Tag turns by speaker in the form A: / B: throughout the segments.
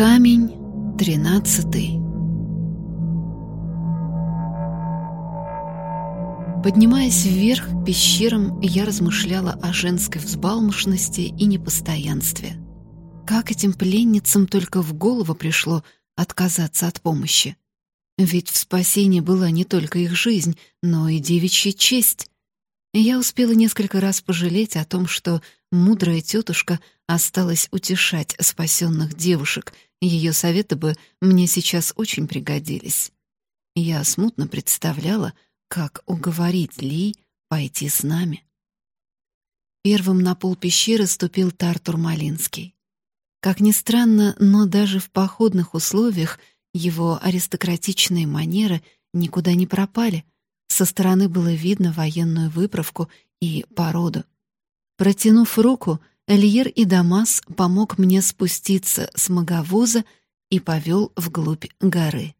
A: Камень тринадцатый. Поднимаясь вверх к пещерам, я размышляла о женской взбалмошности и непостоянстве. Как этим пленницам только в голову пришло отказаться от помощи? Ведь в спасении была не только их жизнь, но и девичья честь. Я успела несколько раз пожалеть о том, что мудрая тетушка осталась утешать спасенных девушек. Ее советы бы мне сейчас очень пригодились. Я смутно представляла, как уговорить Ли пойти с нами. Первым на пол пещеры ступил Тартур Малинский. Как ни странно, но даже в походных условиях его аристократичные манеры никуда не пропали. Со стороны было видно военную выправку и породу. Протянув руку, Эльер и Дамас помог мне спуститься с маговоза и повел вглубь горы.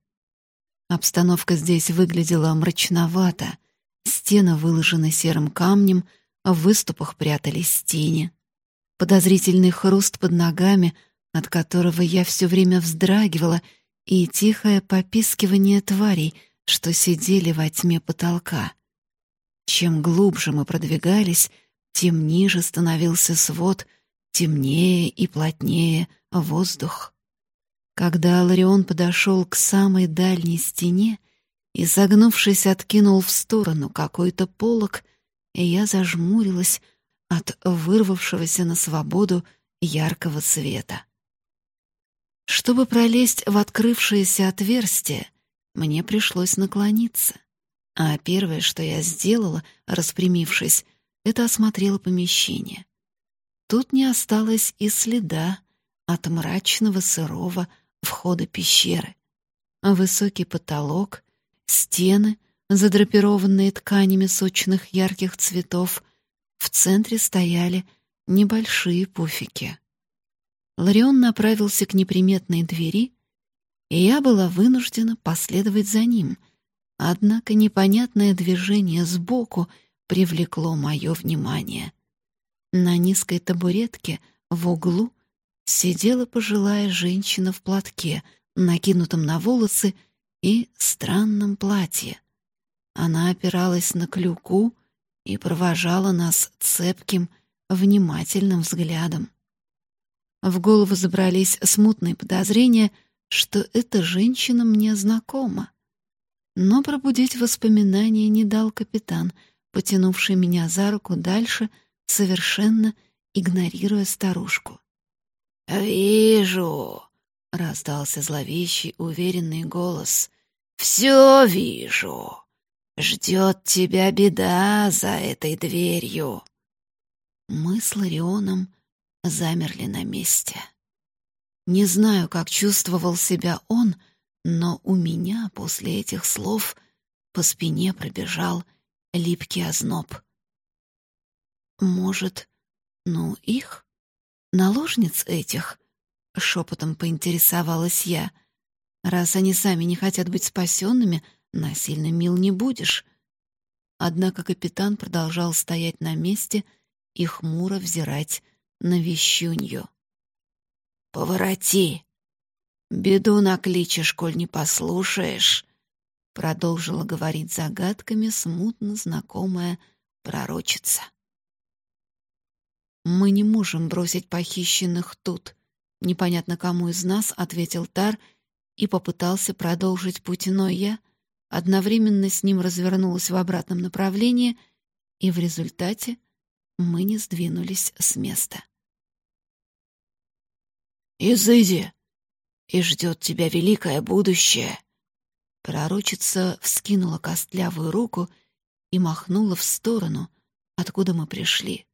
A: Обстановка здесь выглядела мрачновато. Стены выложены серым камнем, в выступах прятались тени. Подозрительный хруст под ногами, от которого я все время вздрагивала, и тихое попискивание тварей, что сидели во тьме потолка. Чем глубже мы продвигались, тем ниже становился свод, темнее и плотнее воздух. Когда Ларион подошел к самой дальней стене и, согнувшись, откинул в сторону какой-то полог, я зажмурилась от вырвавшегося на свободу яркого света. Чтобы пролезть в открывшееся отверстие, мне пришлось наклониться. А первое, что я сделала, распрямившись, это осмотрела помещение. Тут не осталось и следа от мрачного сырого входа пещеры. Высокий потолок, стены, задрапированные тканями сочных ярких цветов, в центре стояли небольшие пуфики. Ларион направился к неприметной двери, и я была вынуждена последовать за ним. Однако непонятное движение сбоку — привлекло мое внимание. На низкой табуретке в углу сидела пожилая женщина в платке, накинутом на волосы, и странном платье. Она опиралась на клюку и провожала нас цепким, внимательным взглядом. В голову забрались смутные подозрения, что эта женщина мне знакома. Но пробудить воспоминания не дал капитан — потянувший меня за руку дальше, совершенно игнорируя старушку.
B: «Вижу!» — раздался зловещий, уверенный голос. «Все вижу! Ждет тебя беда за этой дверью!»
A: Мы с Ларионом замерли на месте. Не знаю, как чувствовал себя он, но у меня после этих слов по спине пробежал липкий озноб. «Может, ну их? Наложниц этих?» — шепотом поинтересовалась я. «Раз они сами не хотят быть спасенными, насильно мил не будешь». Однако капитан продолжал стоять на месте и хмуро взирать на вещунью.
B: «Повороти! Беду накличешь, коль не послушаешь!» продолжила говорить загадками смутно знакомая пророчица.
A: Мы не можем бросить похищенных тут, непонятно кому из нас, ответил Тар и попытался продолжить путь, но я одновременно с ним развернулась в обратном направлении, и в результате мы не сдвинулись с места.
B: «Изыди, и ждет тебя великое будущее!»
A: Пророчица вскинула костлявую руку и махнула в сторону, откуда мы пришли.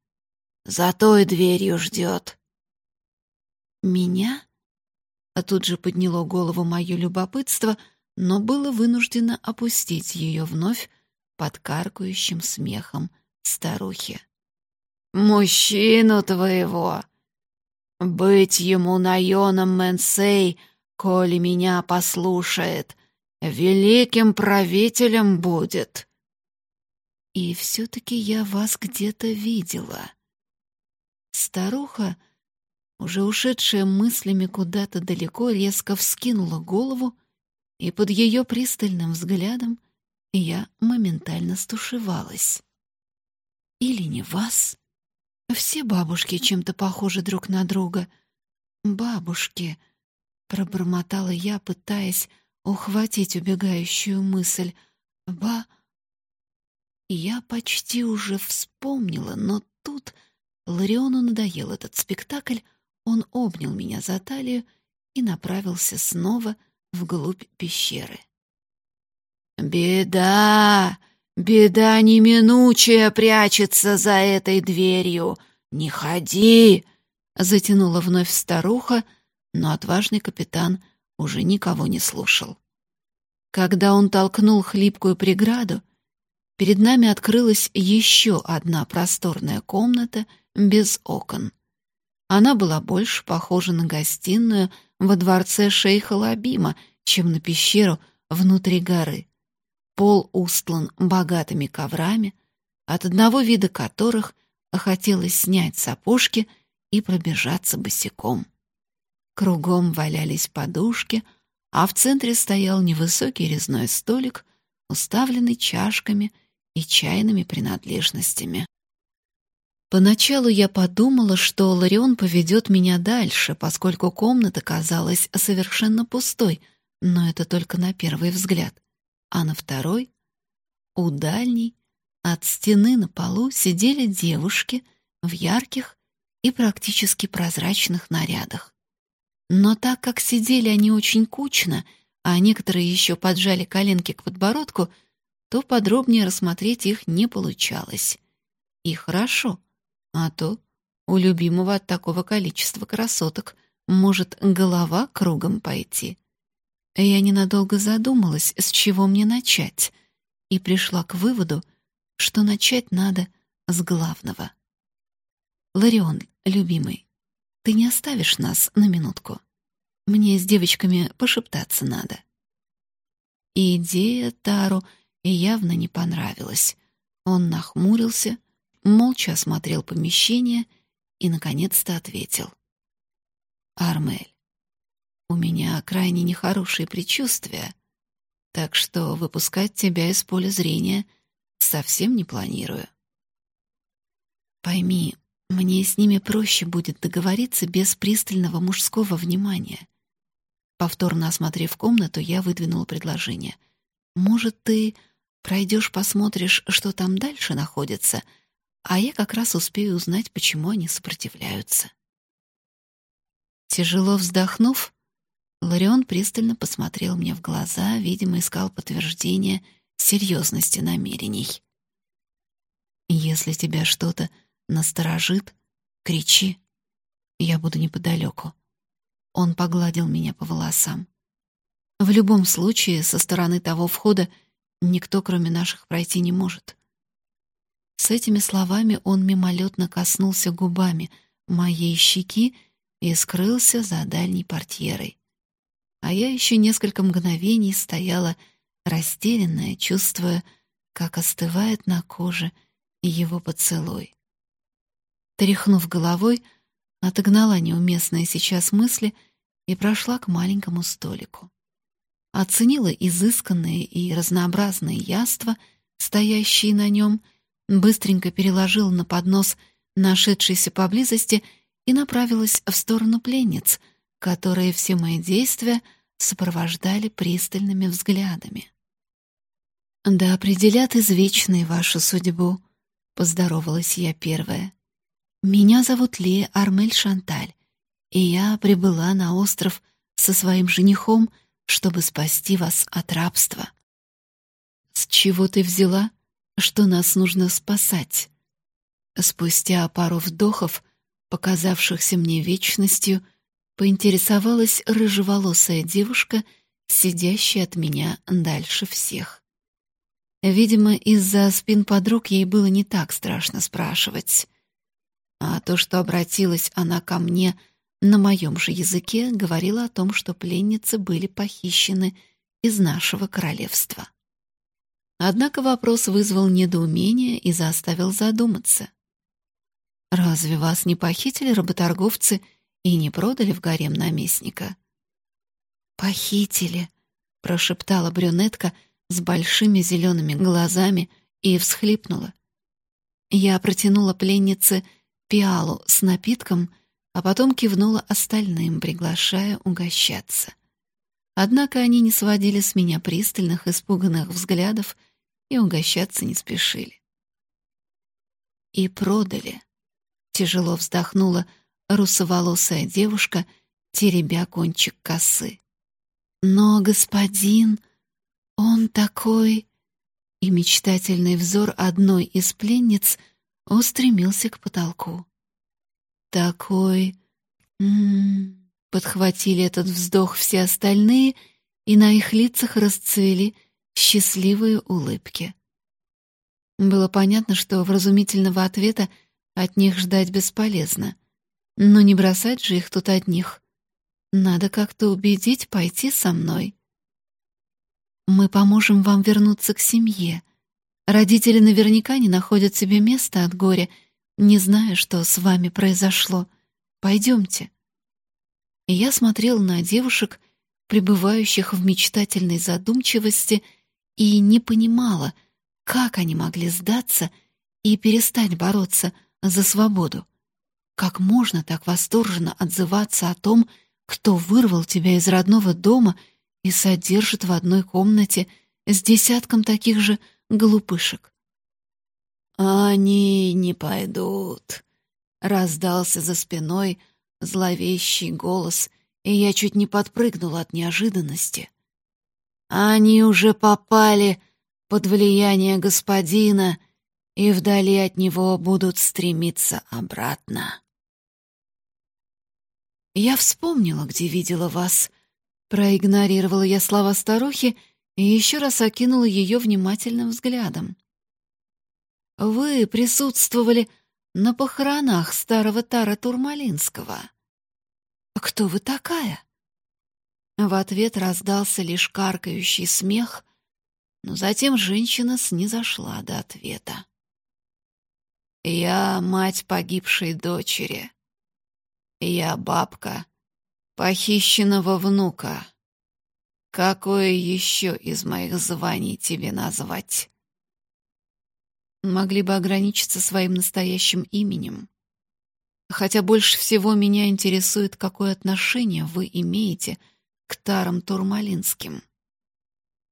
B: «За той дверью ждет!»
A: «Меня?» А тут же подняло голову мое любопытство, но было вынуждено опустить ее вновь под каркающим смехом старухи.
B: «Мужчину твоего! Быть ему наёном Мэнсей, коли меня послушает!» великим правителем будет.
A: И все-таки я вас где-то видела. Старуха, уже ушедшая мыслями куда-то далеко, резко вскинула голову, и под ее пристальным взглядом я моментально стушевалась. Или не вас? Все бабушки чем-то похожи друг на друга. Бабушки, пробормотала я, пытаясь ухватить убегающую мысль. Ба Я почти уже вспомнила, но тут Лариону надоел этот спектакль, он обнял меня за талию и направился снова вглубь пещеры. «Беда! Беда неминучая прячется за этой дверью! Не ходи!» Затянула вновь старуха, но отважный капитан уже никого не слушал. Когда он толкнул хлипкую преграду, перед нами открылась еще одна просторная комната без окон. Она была больше похожа на гостиную во дворце шейха Лабима, чем на пещеру внутри горы. Пол устлан богатыми коврами, от одного вида которых хотелось снять сапожки и пробежаться босиком. Кругом валялись подушки, а в центре стоял невысокий резной столик, уставленный чашками и чайными принадлежностями. Поначалу я подумала, что Ларион поведет меня дальше, поскольку комната казалась совершенно пустой, но это только на первый взгляд. А на второй, у дальней, от стены на полу сидели девушки в ярких и практически прозрачных нарядах. Но так как сидели они очень кучно, а некоторые еще поджали коленки к подбородку, то подробнее рассмотреть их не получалось. И хорошо — а то у любимого от такого количества красоток может голова кругом пойти. Я ненадолго задумалась, с чего мне начать, и пришла к выводу, что начать надо с главного. Ларион, любимый, ты не оставишь нас на минутку? Мне с девочками пошептаться надо. идея Тару явно не понравилась. Он нахмурился, молча осмотрел помещение и, наконец-то, ответил. «Армель, у меня крайне нехорошие предчувствия, так что выпускать тебя из поля зрения совсем не планирую. Пойми, мне с ними проще будет договориться без пристального мужского внимания». Повторно осмотрев комнату, я выдвинула предложение. «Может, ты пройдешь, посмотришь, что там дальше находится?» а я как раз успею узнать, почему они сопротивляются. Тяжело вздохнув, Ларион пристально посмотрел мне в глаза, видимо, искал подтверждение серьезности намерений. «Если тебя что-то насторожит, кричи. Я буду неподалеку». Он погладил меня по волосам. В любом случае, со стороны того входа никто, кроме наших, пройти не может. С этими словами он мимолетно коснулся губами моей щеки и скрылся за дальней портьерой. А я еще несколько мгновений стояла растерянная, чувствуя, как остывает на коже его поцелуй. Тряхнув головой, отогнала неуместные сейчас мысли и прошла к маленькому столику. Оценила изысканные и разнообразные яства, стоящие на нем — быстренько переложила на поднос нашедшийся поблизости и направилась в сторону пленниц, которые все мои действия сопровождали пристальными взглядами. «Да определят извечные вашу судьбу», — поздоровалась я первая. «Меня зовут Лия Армель Шанталь, и я прибыла на остров со своим женихом, чтобы спасти вас от рабства». «С чего ты взяла?» что нас нужно спасать. Спустя пару вдохов, показавшихся мне вечностью, поинтересовалась рыжеволосая девушка, сидящая от меня дальше всех. Видимо, из-за спин подруг ей было не так страшно спрашивать. А то, что обратилась она ко мне на моем же языке, говорило о том, что пленницы были похищены из нашего королевства. Однако вопрос вызвал недоумение и заставил задуматься. «Разве вас не похитили работорговцы и не продали в гарем наместника. «Похитили», — прошептала брюнетка с большими зелеными глазами и всхлипнула. Я протянула пленнице пиалу с напитком, а потом кивнула остальным, приглашая угощаться. Однако они не сводили с меня пристальных, испуганных взглядов и угощаться не спешили. И продали. Тяжело вздохнула русоволосая девушка, теребя кончик косы. Но господин, он такой... И мечтательный взор одной из пленниц устремился к потолку. Такой... М -м -м, подхватили этот вздох все остальные, и на их лицах расцвели счастливые улыбки. Было понятно, что вразумительного ответа от них ждать бесполезно. Но не бросать же их тут одних. Надо как-то убедить пойти со мной. Мы поможем вам вернуться к семье. Родители наверняка не находят себе места от горя, не зная, что с вами произошло. Пойдемте. И я смотрел на девушек, пребывающих в мечтательной задумчивости, и не понимала, как они могли сдаться и перестать бороться за свободу. Как можно так восторженно отзываться о том, кто вырвал тебя из родного дома и содержит в одной комнате с десятком таких же глупышек?
B: «Они не пойдут», — раздался за спиной зловещий голос, и я чуть не подпрыгнула от неожиданности. «Они уже попали под влияние господина и вдали от него будут стремиться обратно».
A: «Я вспомнила, где видела вас», — проигнорировала я слова старухи и еще раз окинула ее внимательным взглядом. «Вы присутствовали на похоронах старого Тара Турмалинского. Кто вы такая?» В ответ раздался лишь каркающий смех, но затем женщина снизошла до ответа.
B: «Я мать погибшей дочери», я бабка похищенного внука. Какое еще из моих званий тебе назвать?
A: Могли бы ограничиться своим настоящим именем. Хотя больше всего меня интересует, какое отношение вы имеете к Тарам Турмалинским.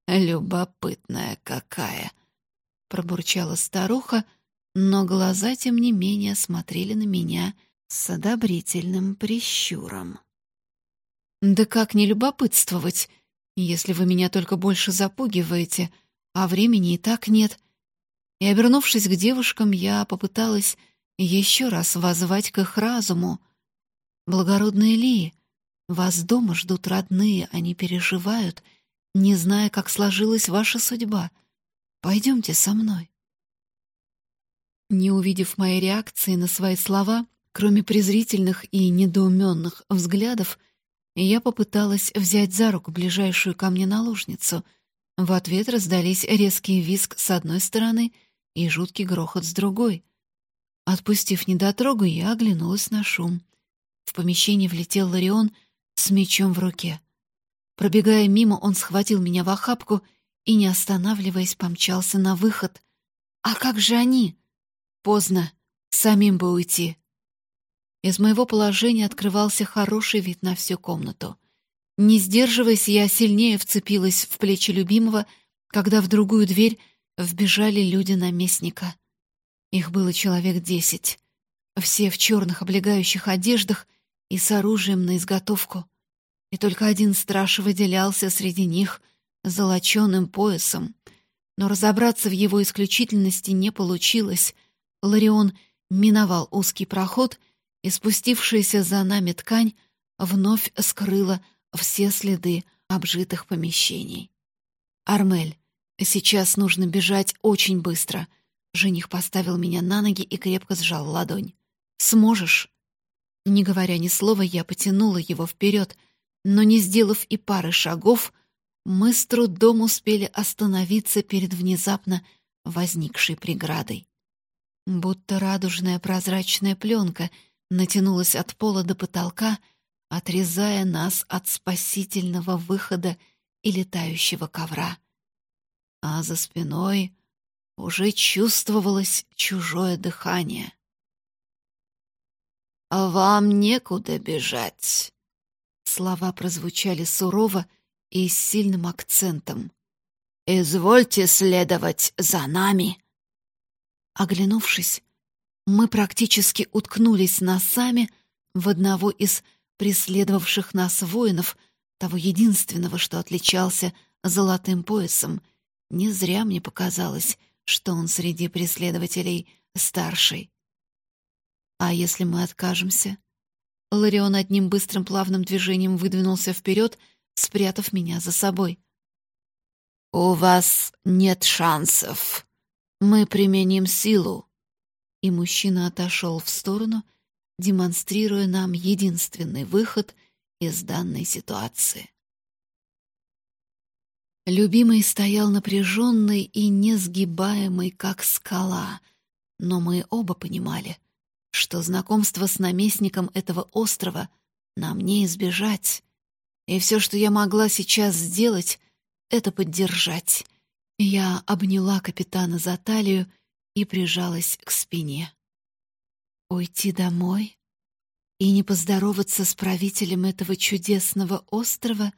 B: Любопытная какая, пробурчала старуха, но глаза тем не менее смотрели на меня с одобрительным прищуром.
A: «Да как не любопытствовать, если вы меня только больше запугиваете, а времени и так нет?» И, обернувшись к девушкам, я попыталась еще раз воззвать к их разуму. «Благородные Ли, вас дома ждут родные, они переживают, не зная, как сложилась ваша судьба. Пойдемте со мной». Не увидев моей реакции на свои слова, Кроме презрительных и недоуменных взглядов, я попыталась взять за руку ближайшую ко мне наложницу. В ответ раздались резкий визг с одной стороны и жуткий грохот с другой. Отпустив недотрогу, я оглянулась на шум. В помещение влетел Ларион с мечом в руке. Пробегая мимо, он схватил меня в охапку и, не останавливаясь, помчался на выход. «А как же они?» «Поздно. Самим бы уйти». Из моего положения открывался хороший вид на всю комнату. Не сдерживаясь, я сильнее вцепилась в плечи любимого, когда в другую дверь вбежали люди наместника. Их было человек десять. Все в черных облегающих одеждах и с оружием на изготовку. И только один страж выделялся среди них золоченым поясом. Но разобраться в его исключительности не получилось. Ларион миновал узкий проход — и спустившаяся за нами ткань вновь скрыла все следы обжитых помещений. «Армель, сейчас нужно бежать очень быстро», Жених поставил меня на ноги и крепко сжал ладонь. «Сможешь?» Не говоря ни слова, я потянула его вперед, но не сделав и пары шагов, мы с трудом успели остановиться перед внезапно возникшей преградой. Будто радужная прозрачная пленка натянулась от пола до потолка, отрезая нас от спасительного выхода и летающего ковра. А за спиной уже чувствовалось чужое дыхание.
B: «А вам некуда бежать», — слова прозвучали сурово и с сильным акцентом. «Извольте следовать за нами».
A: Оглянувшись, мы практически уткнулись носами в одного из преследовавших нас воинов, того единственного, что отличался золотым поясом. Не зря мне показалось, что он среди преследователей старший. А если мы откажемся? Ларион одним быстрым плавным движением выдвинулся вперед, спрятав меня за собой.
B: «У вас нет шансов. Мы применим силу».
A: И мужчина отошел в сторону, демонстрируя нам единственный выход из данной ситуации. Любимый стоял напряженный и несгибаемый, как скала, но мы оба понимали, что знакомство с наместником этого острова нам не избежать, и все, что я могла сейчас сделать, это поддержать. Я обняла капитана за талию и прижалась к спине. Уйти домой и не поздороваться с правителем этого чудесного острова,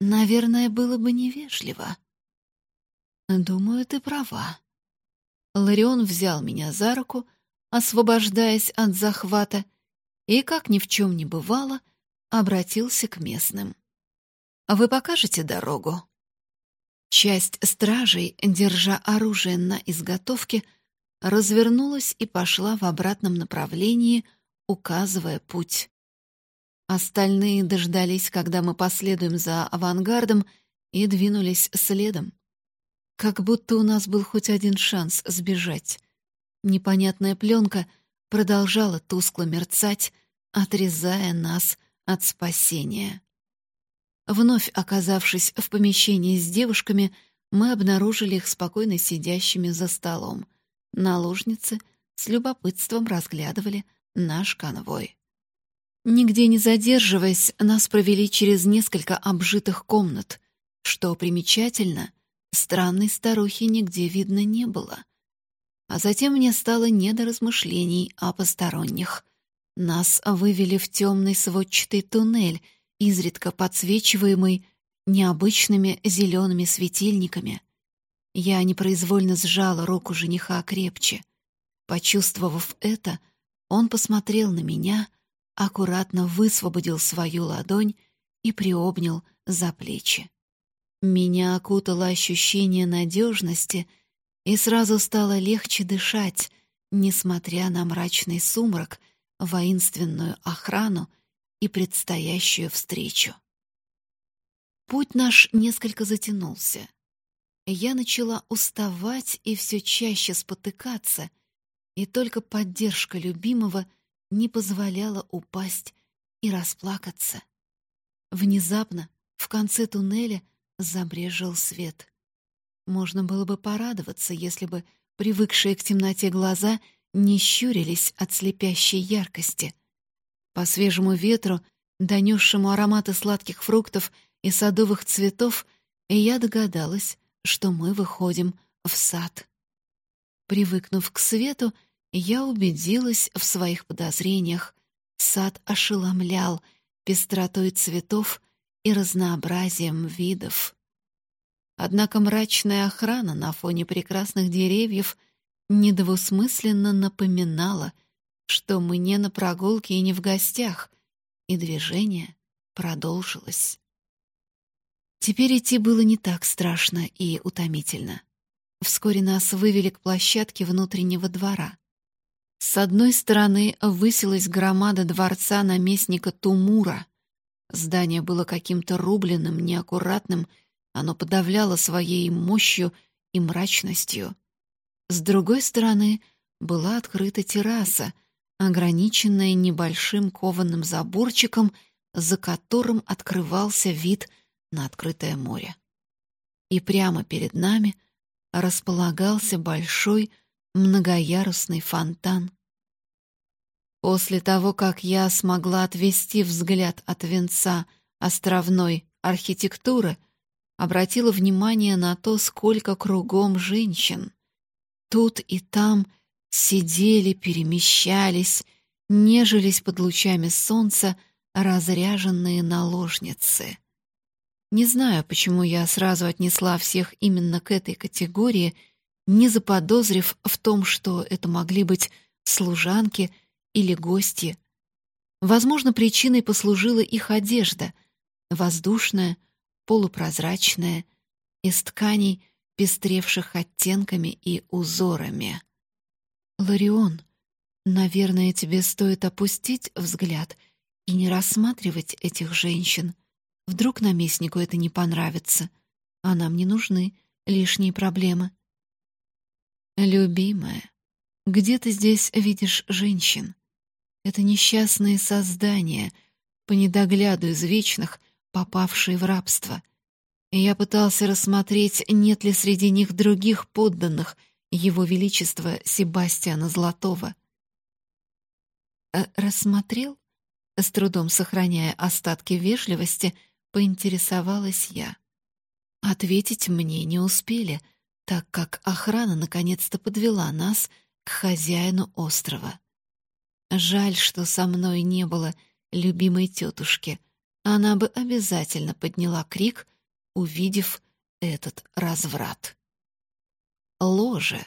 A: наверное, было бы невежливо. Думаю, ты права. Ларион взял меня за руку, освобождаясь от захвата, и, как ни в чем не бывало, обратился к местным. «Вы покажете дорогу?» Часть стражей, держа оружие на изготовке, развернулась и пошла в обратном направлении, указывая путь. Остальные дождались, когда мы последуем за авангардом, и двинулись следом. Как будто у нас был хоть один шанс сбежать. Непонятная пленка продолжала тускло мерцать, отрезая нас от спасения. Вновь оказавшись в помещении с девушками, мы обнаружили их спокойно сидящими за столом. Наложницы с любопытством разглядывали наш конвой. Нигде не задерживаясь, нас провели через несколько обжитых комнат. Что примечательно, странной старухи нигде видно не было. А затем мне стало не до размышлений о посторонних. Нас вывели в темный сводчатый туннель, изредка подсвечиваемый необычными зелеными светильниками. Я непроизвольно сжала руку жениха крепче. Почувствовав это, он посмотрел на меня, аккуратно высвободил свою ладонь и приобнял за плечи. Меня окутало ощущение надежности, и сразу стало легче дышать, несмотря на мрачный сумрак, воинственную охрану и предстоящую встречу. Путь наш несколько затянулся. Я начала уставать и все чаще спотыкаться, и только поддержка любимого не позволяла упасть и расплакаться. Внезапно в конце туннеля забрежил свет. Можно было бы порадоваться, если бы привыкшие к темноте глаза не щурились от слепящей яркости. По свежему ветру, донесшему ароматы сладких фруктов и садовых цветов, я догадалась, что мы выходим в сад. Привыкнув к свету, я убедилась в своих подозрениях. Сад ошеломлял пестротой цветов и разнообразием видов. Однако мрачная охрана на фоне прекрасных деревьев недвусмысленно напоминала, что мы не на прогулке и не в гостях, и движение продолжилось. Теперь идти было не так страшно и утомительно. Вскоре нас вывели к площадке внутреннего двора. С одной стороны высилась громада дворца наместника Тумура. Здание было каким-то рубленным, неаккуратным оно подавляло своей мощью и мрачностью. С другой стороны была открыта терраса, ограниченная небольшим кованым заборчиком, за которым открывался вид на открытое море. И прямо перед нами располагался большой многоярусный фонтан. После того, как я смогла отвести взгляд от венца островной архитектуры, обратила внимание на то, сколько кругом женщин. Тут и там сидели, перемещались, нежились под лучами солнца разряженные наложницы. Не знаю, почему я сразу отнесла всех именно к этой категории, не заподозрив в том, что это могли быть служанки или гости. Возможно, причиной послужила их одежда — воздушная, полупрозрачная, из тканей, пестревших оттенками и узорами. «Ларион, наверное, тебе стоит опустить взгляд и не рассматривать этих женщин. Вдруг наместнику это не понравится, а нам не нужны лишние проблемы». «Любимая, где ты здесь видишь женщин? Это несчастные создания, по недогляду из вечных, попавшие в рабство. Я пытался рассмотреть, нет ли среди них других подданных его величества Себастьяна Золотого. «Э, «Рассмотрел?» С трудом сохраняя остатки вежливости, поинтересовалась я. Ответить мне не успели, так как охрана наконец-то подвела нас — к хозяину острова. Жаль, что со мной не было любимой тетушки. Она бы обязательно подняла крик, увидев этот разврат. Ложе.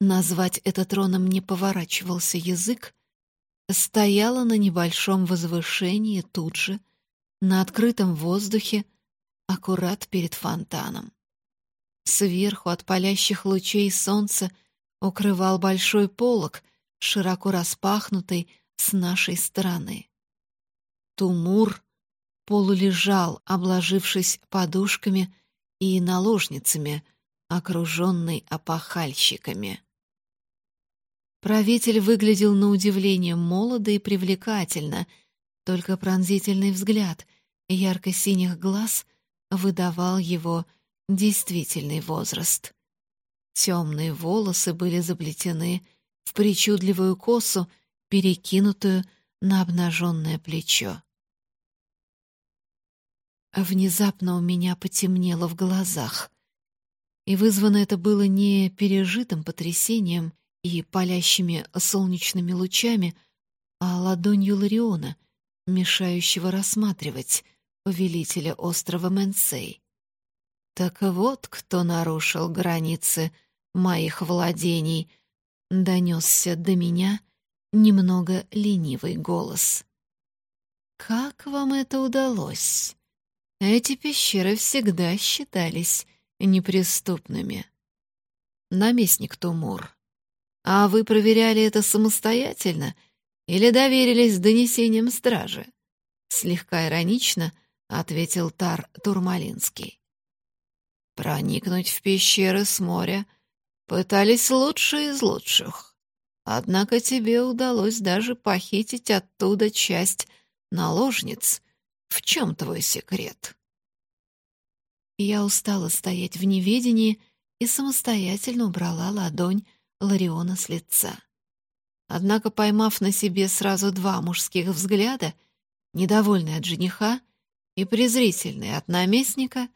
A: Назвать это троном не поворачивался язык, стояла на небольшом возвышении тут же, на открытом воздухе, аккурат перед фонтаном. Сверху от палящих лучей солнца укрывал большой полог, широко распахнутый с нашей стороны. Тумур полулежал, обложившись подушками и наложницами, окруженный опахальщиками. Правитель выглядел на удивление молодо и привлекательно, только пронзительный взгляд ярко-синих глаз выдавал его действительный возраст. Темные волосы были заплетены в причудливую косу, перекинутую на обнаженное плечо. Внезапно у меня потемнело в глазах, и вызвано это было не пережитым потрясением и палящими солнечными лучами, а ладонью Лариона, мешающего рассматривать повелителя острова Менсей. Так вот, кто нарушил границы моих владений, донесся до меня немного ленивый голос. Как вам это удалось? Эти пещеры всегда считались неприступными. Наместник Тумур, а вы проверяли это самостоятельно или доверились донесениям стражи? Слегка иронично ответил Тар Турмалинский. Проникнуть в пещеры с моря Пытались лучшие из лучших. Однако тебе удалось даже похитить оттуда часть наложниц. В чем твой секрет? Я устала стоять в неведении и самостоятельно убрала ладонь Лариона с лица. Однако, поймав на себе сразу два мужских взгляда, недовольный от жениха и презрительный от наместника,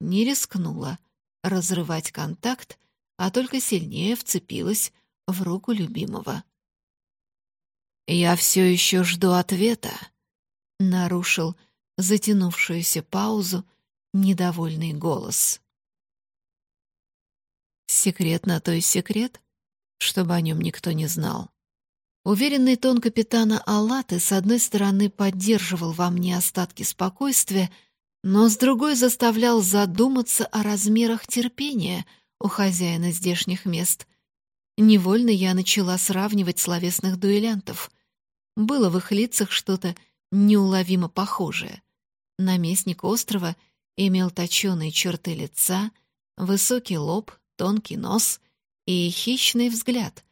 A: не рискнула разрывать контакт а только сильнее вцепилась в руку любимого. «Я все еще жду ответа», — нарушил затянувшуюся паузу недовольный голос. Секрет на то и секрет, чтобы о нем никто не знал. Уверенный тон капитана Аллаты с одной стороны поддерживал во мне остатки спокойствия, но с другой заставлял задуматься о размерах терпения — у хозяина здешних мест. Невольно я начала сравнивать словесных дуэлянтов. Было в их лицах что-то неуловимо похожее. Наместник острова имел точёные черты лица, высокий лоб, тонкий нос и хищный взгляд.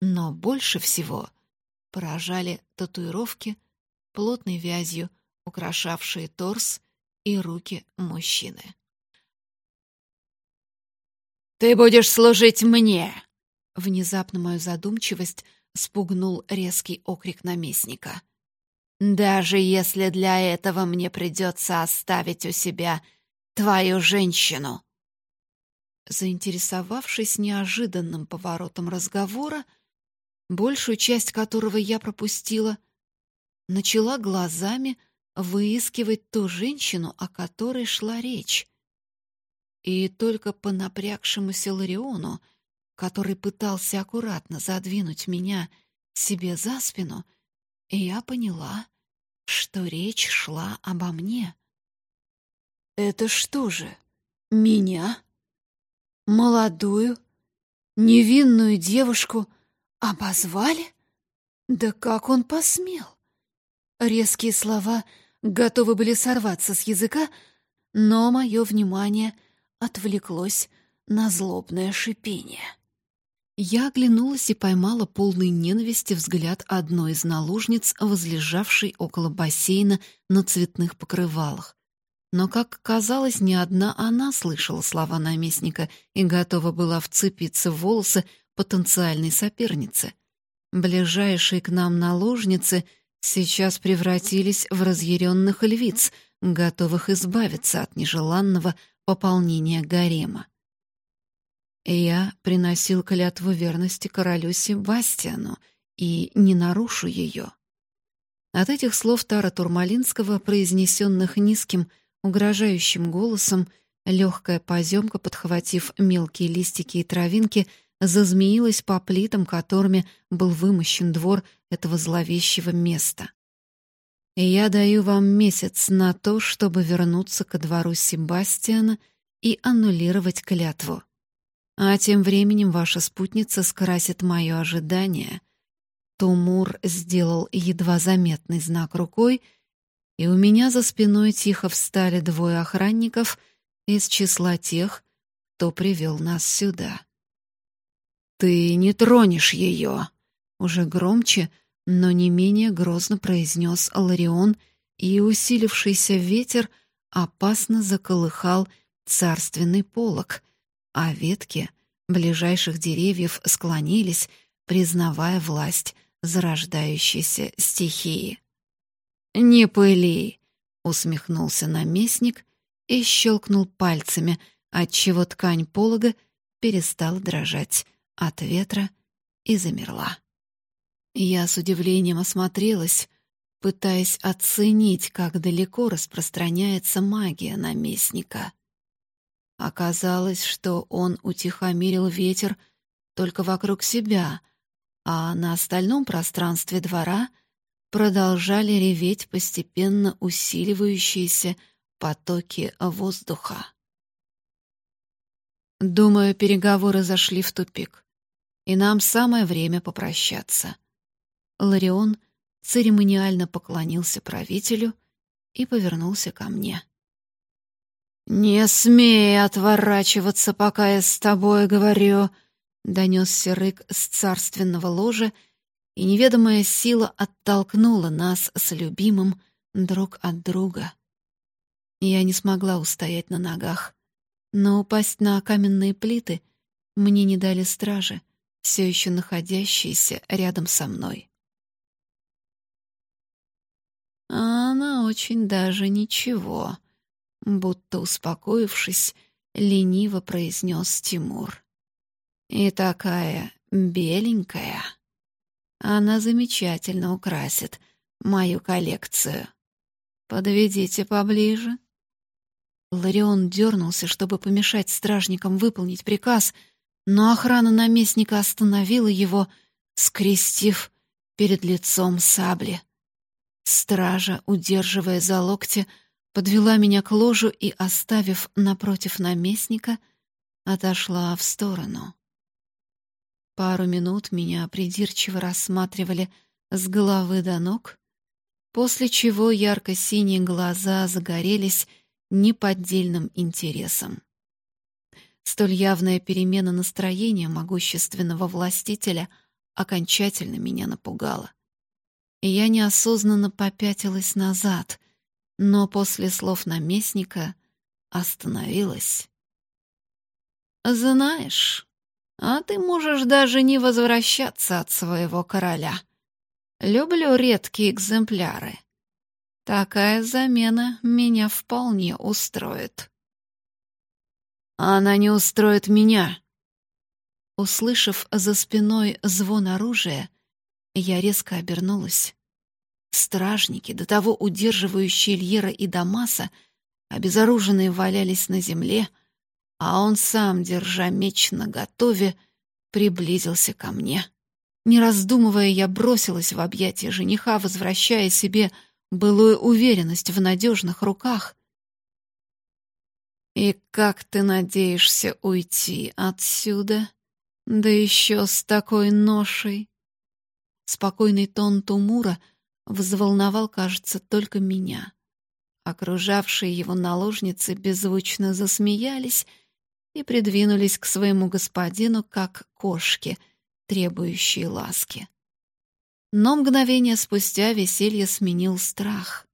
A: Но больше всего поражали татуировки, плотной вязью украшавшие торс и руки мужчины.
B: «Ты будешь служить мне!»
A: Внезапно мою задумчивость
B: спугнул резкий окрик наместника. «Даже если для этого мне придется оставить у себя твою женщину!» Заинтересовавшись неожиданным поворотом разговора, большую часть которого я пропустила, начала глазами выискивать ту женщину, о которой шла речь. И только по напрягшемуся Лариону, который пытался аккуратно задвинуть меня себе за спину, я поняла, что речь шла обо мне. Это что же, меня, молодую, невинную девушку, обозвали? Да как он посмел? Резкие слова готовы были сорваться с языка, но мое внимание отвлеклось на злобное шипение. Я оглянулась и поймала полный ненависти взгляд одной из наложниц, возлежавшей около бассейна на цветных покрывалах. Но, как казалось, не одна она слышала слова наместника и готова была вцепиться в волосы потенциальной соперницы. Ближайшие к нам наложницы — сейчас превратились в разъяренных львиц, готовых избавиться от нежеланного пополнения гарема. Я приносил клятву верности королю Себастьяну и не нарушу ее. От этих слов Тара Турмалинского, произнесенных низким, угрожающим голосом, легкая поземка, подхватив мелкие листики и травинки, зазмеилась по плитам, которыми был вымощен двор этого зловещего места. Я даю вам месяц на то, чтобы вернуться ко двору Себастьяна и аннулировать клятву. А тем временем ваша спутница скрасит мое ожидание. Тумур сделал едва заметный знак рукой, и у меня за спиной тихо встали двое охранников из числа тех, кто привел нас сюда. «Ты не тронешь ее!» Уже громче, но не менее грозно произнес Ларион, и усилившийся ветер опасно заколыхал царственный полог, а ветки ближайших деревьев склонились, признавая власть зарождающейся стихии. «Не пыли!» — усмехнулся наместник и щелкнул пальцами, отчего ткань полога перестала дрожать от ветра и замерла. Я с удивлением осмотрелась, пытаясь оценить, как далеко распространяется магия наместника. Оказалось, что он утихомирил ветер только вокруг себя, а на остальном пространстве двора продолжали реветь постепенно усиливающиеся потоки воздуха. Думаю, переговоры зашли в тупик и нам самое время попрощаться. Ларион церемониально поклонился правителю и повернулся ко мне. «Не смей отворачиваться, пока я с тобой говорю», — донесся рык с царственного ложа, и неведомая сила оттолкнула нас с любимым друг от друга. Я не смогла устоять на ногах, но упасть на каменные плиты мне не дали стражи, все еще находящийся рядом со мной. А она очень даже ничего, будто успокоившись, лениво произнес Тимур. И такая беленькая. Она замечательно украсит мою коллекцию. Подведите поближе. Ларион дернулся, чтобы помешать стражникам выполнить приказ — но охрана наместника остановила его, скрестив перед лицом сабли. Стража, удерживая за локти, подвела меня к ложу и, оставив напротив наместника, отошла в сторону. Пару минут меня придирчиво рассматривали с головы до ног, после чего ярко-синие глаза загорелись неподдельным интересом. Столь явная перемена настроения могущественного властителя окончательно меня напугала. И я неосознанно попятилась назад, но после слов наместника остановилась. «Знаешь, А ты можешь даже не возвращаться от своего короля. Люблю редкие экземпляры. Такая замена меня вполне устроит. Она не устроит меня. Услышав за спиной звон оружия, я резко обернулась. Стражники, до того удерживающие Льера и Дамаса, обезоруженные валялись на земле, а он сам, держа меч наготове, приблизился ко мне. Не раздумывая, я бросилась в объятия жениха, возвращая себе былую уверенность в надежных руках. «И как ты надеешься уйти отсюда? Да еще с такой ношей!» Спокойный тон Тумура взволновал, кажется, только меня. Окружавшие его наложницы беззвучно засмеялись и придвинулись к своему господину, как кошки, требующие ласки. Но мгновение спустя веселье сменил страх.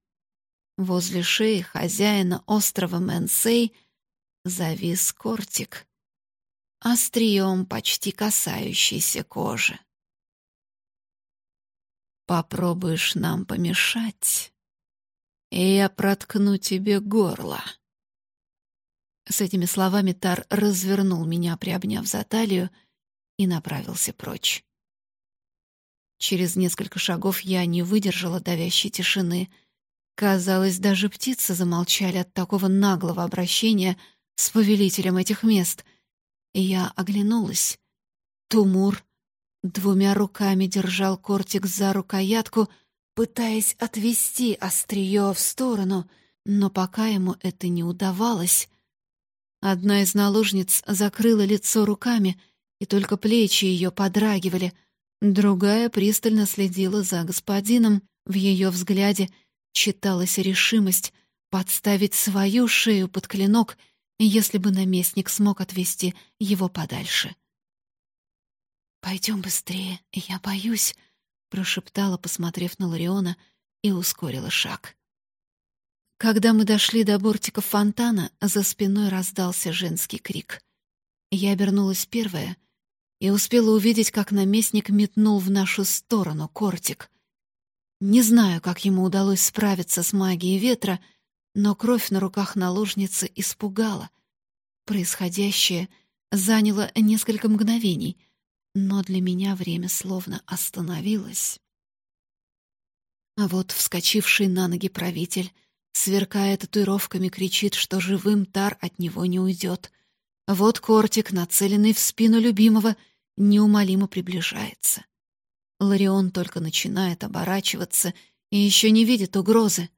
B: Возле шеи хозяина острова Мэнсей завис кортик, острием почти касающийся кожи. «Попробуешь нам помешать, и я проткну тебе горло». С этими словами Тар развернул меня, приобняв за талию, и направился прочь. Через несколько шагов я не выдержала давящей тишины. Казалось, даже птицы замолчали от такого наглого обращения с повелителем этих мест. И я оглянулась. Тумур двумя руками держал кортик за рукоятку, пытаясь отвести острие в сторону, но пока ему это не удавалось. Одна из наложниц закрыла лицо руками, и только плечи ее подрагивали — Другая пристально следила за господином. В ее взгляде читалась решимость подставить свою шею под клинок, если бы наместник смог отвести его подальше. «Пойдем быстрее, я боюсь», — прошептала, посмотрев на Лариона, и ускорила шаг. Когда мы дошли до бортика фонтана, за спиной раздался женский крик. Я обернулась первая — и успела увидеть, как наместник метнул в нашу сторону кортик. Не знаю, как ему удалось справиться с магией ветра, но кровь на руках наложницы испугала. Происходящее заняло несколько мгновений, но для меня время словно остановилось. А вот вскочивший на ноги правитель, сверкая татуировками, кричит, что живым Тар от него не уйдет. Вот кортик, нацеленный в спину любимого, неумолимо приближается. Ларион только начинает оборачиваться и еще не видит угрозы.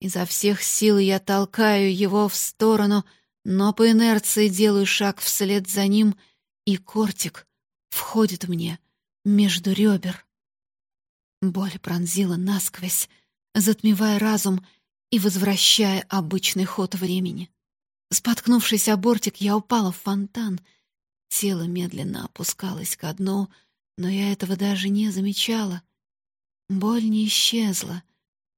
B: Изо всех сил я толкаю его в сторону, но по инерции делаю шаг вслед за ним, и кортик входит мне между ребер. Боль пронзила насквозь, затмевая разум и возвращая обычный ход времени. Споткнувшись о бортик, я упала в фонтан. Тело медленно опускалось ко дну, но я этого даже не замечала. Боль не исчезла.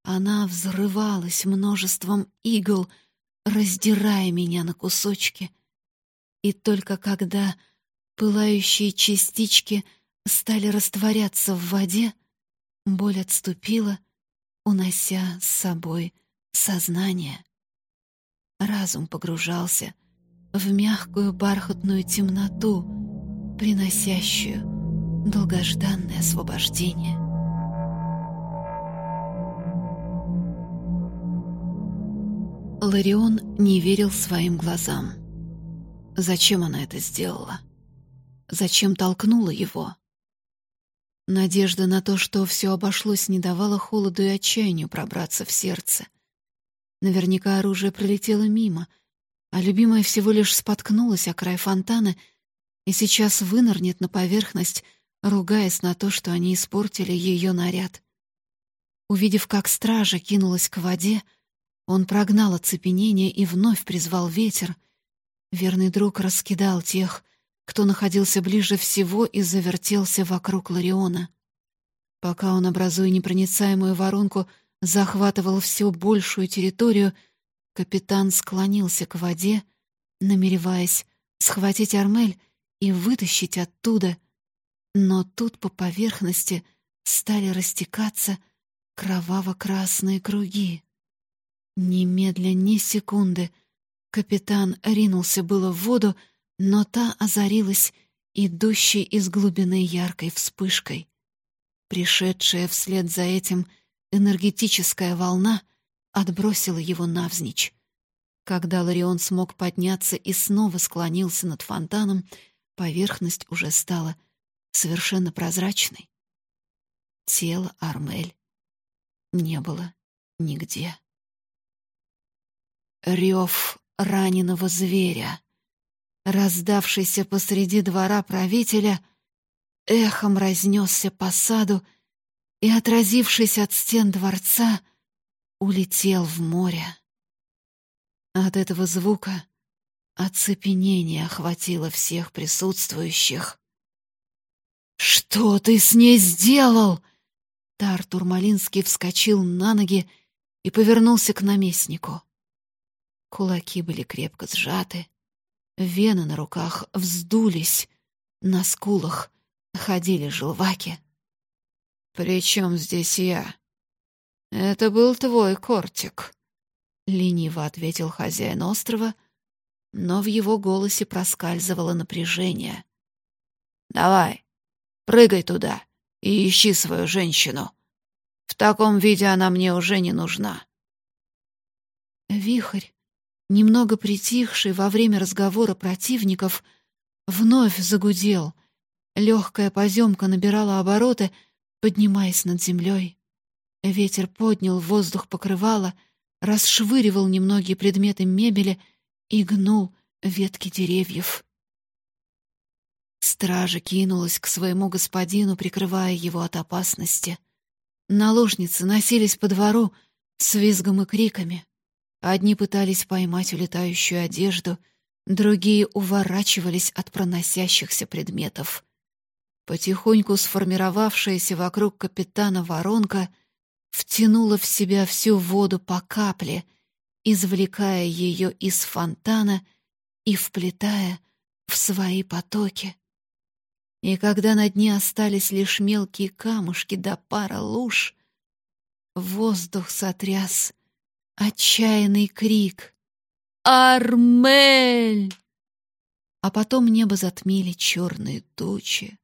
B: Она взрывалась множеством игл, раздирая меня на кусочки. И только когда пылающие частички стали растворяться в воде, боль отступила, унося с собой сознание. Разум погружался в мягкую бархатную темноту, приносящую долгожданное освобождение. Ларион не верил своим глазам. Зачем она это сделала? Зачем толкнула его? Надежда на то, что все обошлось, не давала холоду и отчаянию пробраться в сердце — Наверняка оружие пролетело мимо, а любимая всего лишь споткнулась о край фонтана и сейчас вынырнет на поверхность, ругаясь на то, что они испортили ее наряд. Увидев, как стража кинулась к воде, он прогнал оцепенение и вновь призвал ветер. Верный друг раскидал тех, кто находился ближе всего и завертелся вокруг Лариона. Пока он, образуя непроницаемую воронку, захватывал все большую территорию, капитан склонился к воде, намереваясь схватить Армель
A: и вытащить оттуда, но тут по поверхности стали растекаться кроваво-красные круги. Немедля ни секунды капитан ринулся было в воду, но та озарилась идущей из глубины яркой вспышкой. Пришедшая вслед за этим энергетическая волна отбросила его навзничь. Когда Ларион смог подняться и снова склонился над фонтаном, поверхность уже стала совершенно прозрачной. Тело Армель не было нигде. Рев раненого зверя, раздавшийся посреди двора правителя, эхом разнесся по саду и, отразившись от стен дворца, улетел в море. От этого звука оцепенение охватило всех присутствующих. «Что ты с ней сделал?» Тар Турмалинский вскочил на ноги и повернулся к наместнику. Кулаки были крепко сжаты, вены на руках вздулись, на скулах ходили желваки. «При чем здесь я? Это был твой кортик», — лениво ответил хозяин острова, но в его голосе проскальзывало напряжение. «Давай, прыгай туда и ищи свою женщину. В таком виде она мне уже не нужна». Вихрь, немного притихший во время разговора противников, вновь загудел. Легкая поземка набирала обороты, поднимаясь над землей. Ветер поднял воздух покрывало, расшвыривал немногие предметы мебели и гнул ветки деревьев. Стража кинулась к своему господину, прикрывая его от опасности. Наложницы носились по двору с визгом и криками. Одни пытались поймать улетающую одежду, другие уворачивались от проносящихся предметов. Потихоньку сформировавшаяся вокруг капитана воронка втянула в себя всю воду по капле, извлекая ее из фонтана и вплетая в свои потоки. И когда на дне остались лишь мелкие камушки да пара луж, воздух сотряс Отчаянный крик «Армель!» А потом небо затмили черные тучи.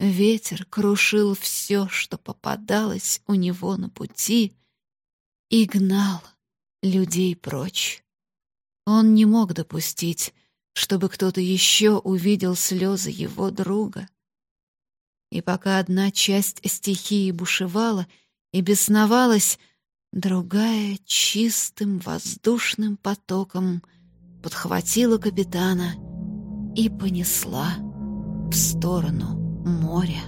A: Ветер крушил все, что попадалось у него на пути, и гнал людей прочь. Он не мог допустить, чтобы кто-то еще увидел слезы его друга. И пока одна часть стихии бушевала и бесновалась, Другая чистым воздушным потоком подхватила капитана и понесла в сторону моря.